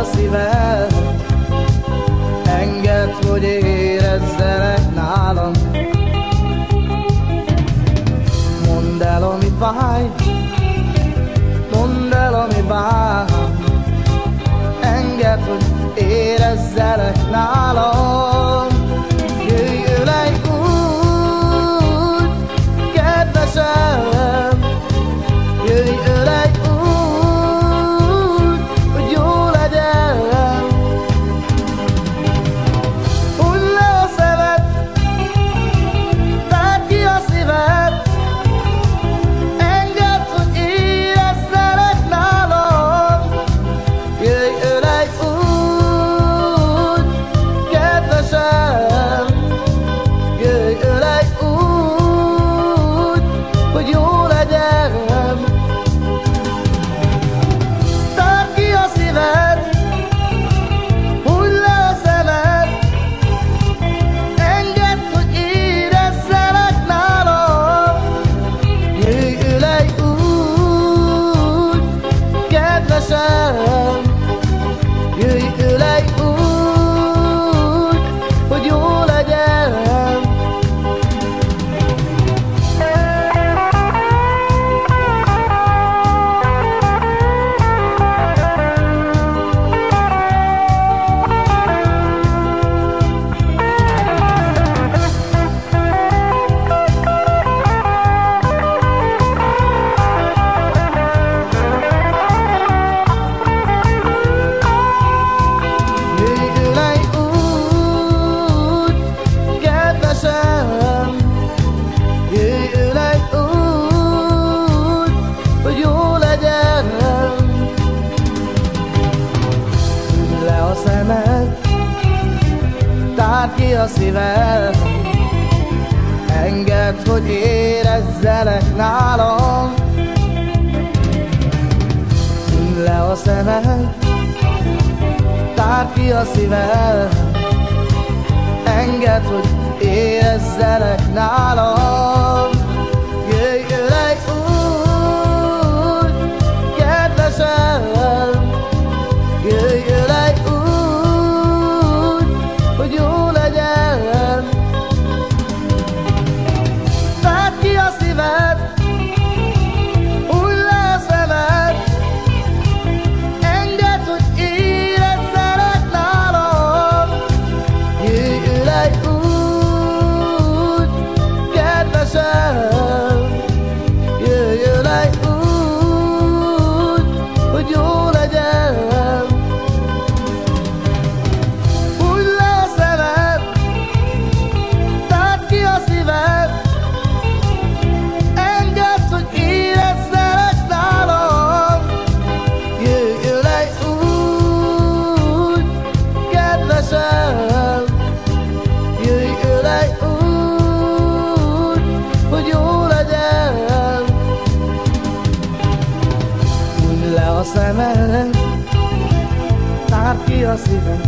a szívem a szívem Engedd, hogy érezzelek nálam. Tűn le a szemed Tárd ki a szíved. Engedd, hogy érezzelek nálam. a szívem.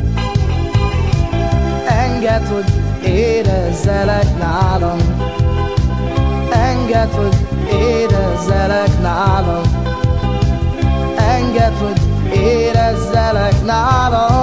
Enged, hogy érezzelek nálam. Engedd hogy érezzelek nálam. Engedd hogy érezzelek nálam.